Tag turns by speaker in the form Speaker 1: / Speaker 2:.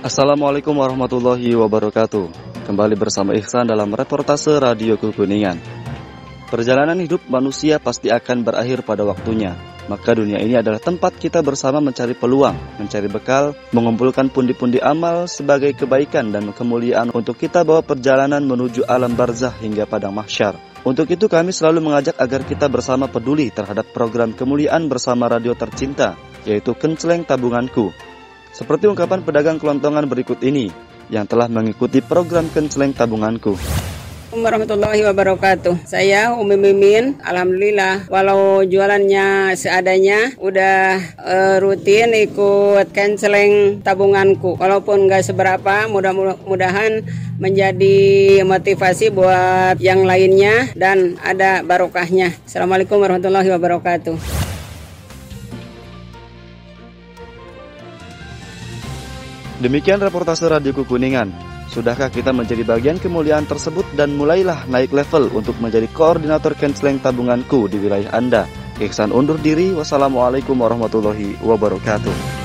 Speaker 1: Assalamualaikum warahmatullahi wabarakatuh. Kembali bersama Ihsan dalam reportase Radio Kuningan. Perjalanan hidup manusia pasti akan berakhir pada waktunya. Maka dunia ini adalah tempat kita bersama mencari peluang, mencari bekal, mengumpulkan pundi-pundi amal sebagai kebaikan dan kemuliaan untuk kita bawa perjalanan menuju alam barzah hingga padang mahsyar. Untuk itu kami selalu mengajak agar kita bersama peduli terhadap program kemuliaan bersama radio tercinta, yaitu Kenceleng Tabunganku. Seperti ungkapan pedagang kelontongan berikut ini, yang telah mengikuti program Kenceleng Tabunganku.
Speaker 2: warahmatullahi wabarakatuh. Saya Umi Mimin, alhamdulillah walau jualannya seadanya udah uh, rutin ikut canceling tabunganku. Walaupun nggak seberapa, mudah-mudahan menjadi motivasi buat yang lainnya dan ada barokahnya. Assalamualaikum warahmatullahi wabarakatuh.
Speaker 1: Demikian reportase Radio Kuningan. Sudahkah kita menjadi bagian kemuliaan tersebut dan mulailah naik level untuk menjadi koordinator canceling tabunganku di wilayah Anda. Iksan undur diri. Wassalamualaikum warahmatullahi wabarakatuh.